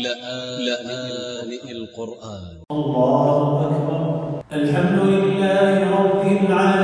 لآن القرآن. الله أكبر. الحمد لله رب العالمين.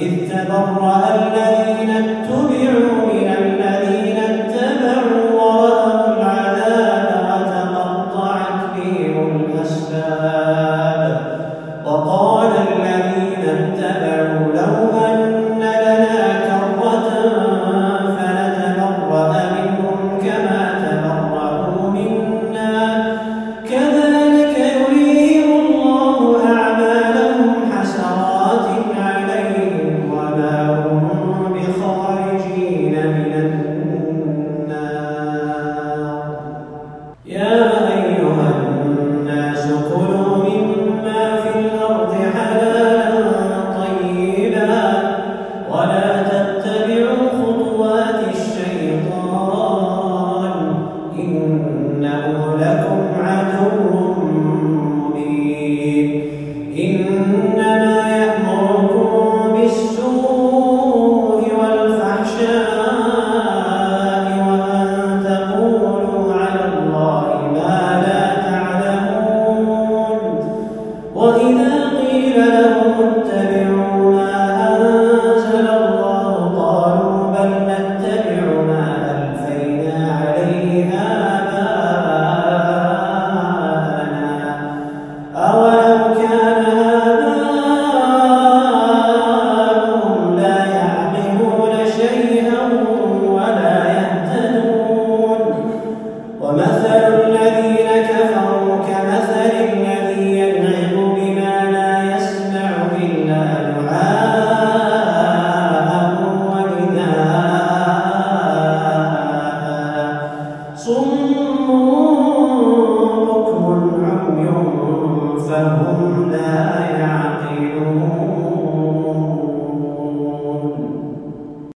إذ تبرأ الذين اتبعوا من